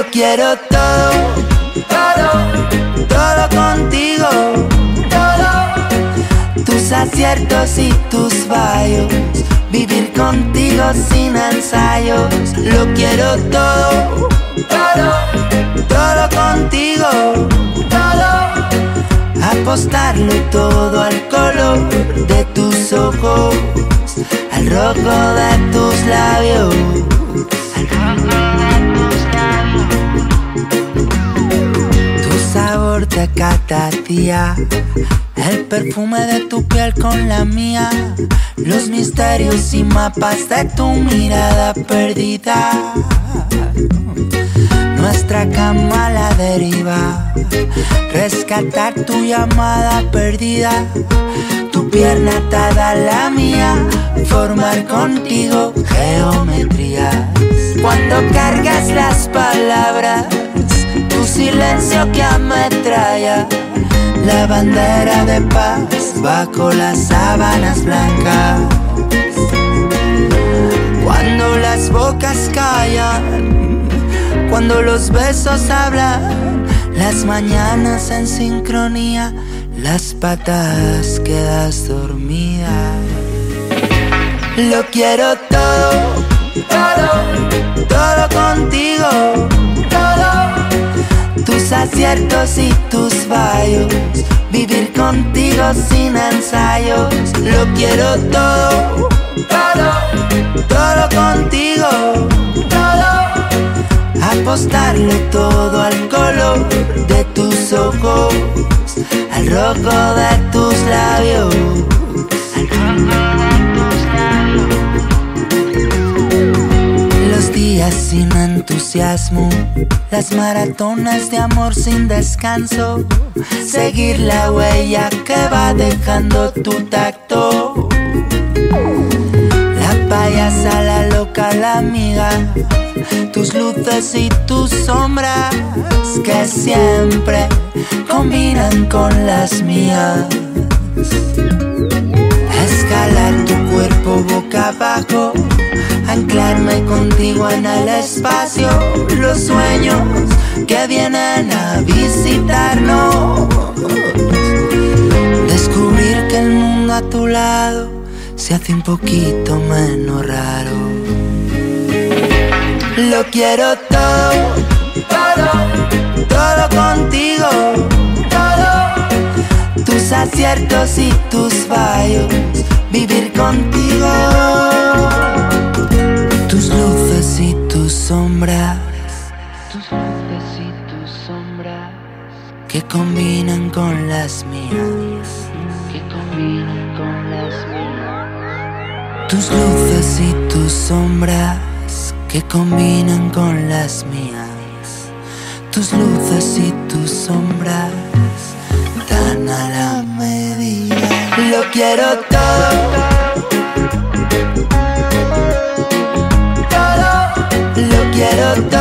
Lo quiero todo, todo, todo contigo. Todo. Tus aciertos y tus fallos. Vivir contigo sin ensayos. Lo quiero todo, todo, todo contigo. Todo. Apostarlo todo al color de tus ojos, al rojo de tus labios. Te catadía, el perfume de tu piel con la mía, los misterios y mapas de tu mirada perdida. Nuestra cama a la deriva, rescatar tu llamada perdida, tu pierna atada a la mía, formar contigo geometrías. Cuando cargas las palabras, silencio que ametralla, la bandera de paz bajo las sábanas blancas. Cuando las bocas callan, cuando los besos hablan, las mañanas en sincronía, las patas quedas dormida. Lo quiero todo, todo, Aciertos y tus fallos, vivir contigo sin ensayos. Lo quiero todo, todo, todo contigo, todo. Apostarlo todo al color de tus ojos, al rojo de sin entusiasmo, las maratonas de amor sin descanso, seguir la huella que va dejando tu tacto. La payasa, la loca, la amiga tus luces y tus sombras que siempre combinan con las mías. Escalar tu cuerpo boca abajo, anclarme contigo en el espacio, los sueños que vienen a visitarnos. Descubrir que el mundo a tu lado se hace un poquito menos raro. Lo quiero todo, todo, todo contigo, todo. Tus aciertos y tus fallos, vivir contigo. combinan con las mías. Que combinan con las mías. Tus luces y tus sombras que combinan con las mías. Tus luces y tus sombras dan a la medida. Lo quiero todo. Todo lo quiero todo.